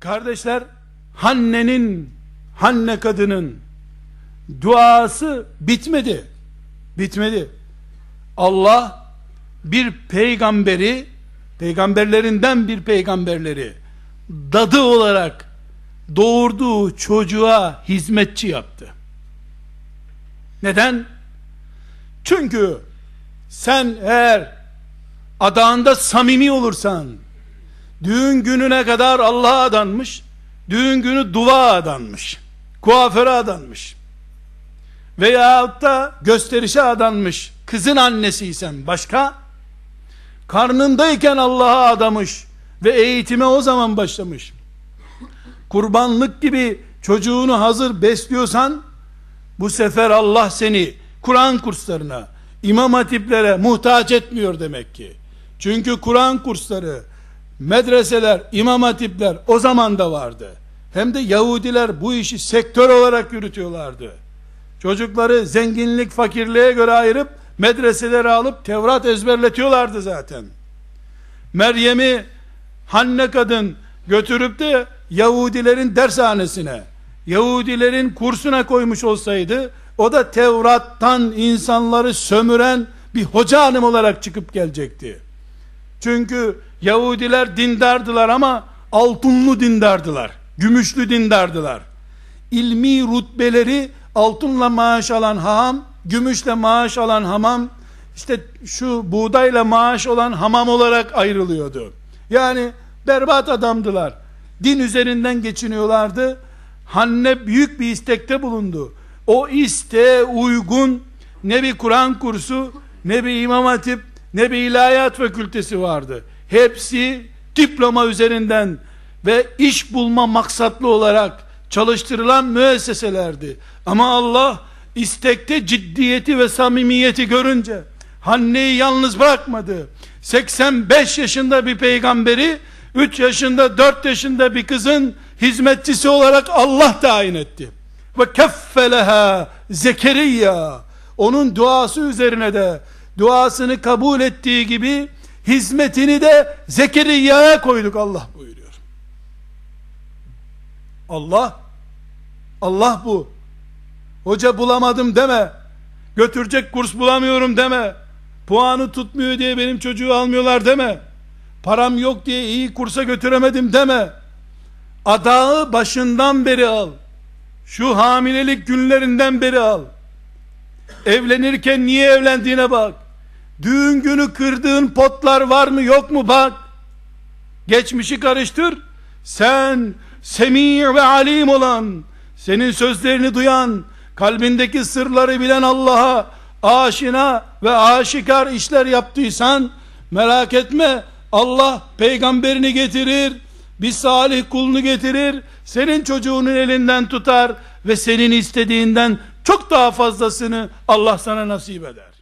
Kardeşler, Hanne'nin, Hanne kadının duası bitmedi. Bitmedi. Allah bir peygamberi, peygamberlerinden bir peygamberleri dadı olarak doğurduğu çocuğa hizmetçi yaptı. Neden? Çünkü sen eğer adağında samimi olursan, düğün gününe kadar Allah'a adanmış, düğün günü dua adanmış, kuaföre adanmış, veyahut da gösterişe adanmış, kızın annesiysen başka, karnındayken Allah'a adamış ve eğitime o zaman başlamış. Kurbanlık gibi çocuğunu hazır besliyorsan, bu sefer Allah seni Kur'an kurslarına, imam hatiplere muhtaç etmiyor demek ki. Çünkü Kur'an kursları, medreseler, imam hatipler o zaman da vardı. Hem de Yahudiler bu işi sektör olarak yürütüyorlardı. Çocukları zenginlik, fakirliğe göre ayırıp medreselere alıp Tevrat ezberletiyorlardı zaten. Meryem'i Hanne kadın götürüp de Yahudilerin dershanesine, Yahudilerin kursuna koymuş olsaydı, o da Tevrat'tan insanları sömüren bir hoca hanım olarak çıkıp gelecekti. Çünkü Yahudiler dindardılar ama altınlı dindardılar. Gümüşlü dindardılar. İlmi rutbeleri altınla maaş alan hamam, gümüşle maaş alan hamam, işte şu buğdayla maaş olan hamam olarak ayrılıyordu. Yani berbat adamdılar. Din üzerinden geçiniyorlardı. Hanne büyük bir istekte bulundu. O isteğe uygun ne bir Kur'an kursu, ne bir imam hatip, ne bir ilahiyat fakültesi vardı. Hepsi diploma üzerinden ve iş bulma maksatlı olarak çalıştırılan müesseselerdi. Ama Allah istekte ciddiyeti ve samimiyeti görünce Hanne'yi yalnız bırakmadı. 85 yaşında bir peygamberi 3 yaşında 4 yaşında bir kızın hizmetçisi olarak Allah tayin etti. Ve keffeleha Zekeriya onun duası üzerine de duasını kabul ettiği gibi hizmetini de Zekeriya'ya koyduk Allah buyuruyor. Allah Allah bu. Hoca bulamadım deme. Götürecek kurs bulamıyorum deme. Puanı tutmuyor diye benim çocuğu almıyorlar deme. Param yok diye iyi kursa götüremedim deme. Adağı başından beri al. Şu hamilelik günlerinden beri al. Evlenirken niye evlendiğine bak. Düğün günü kırdığın potlar var mı yok mu bak. Geçmişi karıştır. Sen semi ve alim olan, senin sözlerini duyan, kalbindeki sırları bilen Allah'a aşina ve aşikar işler yaptıysan merak etme Allah peygamberini getirir bir salih kulunu getirir senin çocuğunun elinden tutar ve senin istediğinden çok daha fazlasını Allah sana nasip eder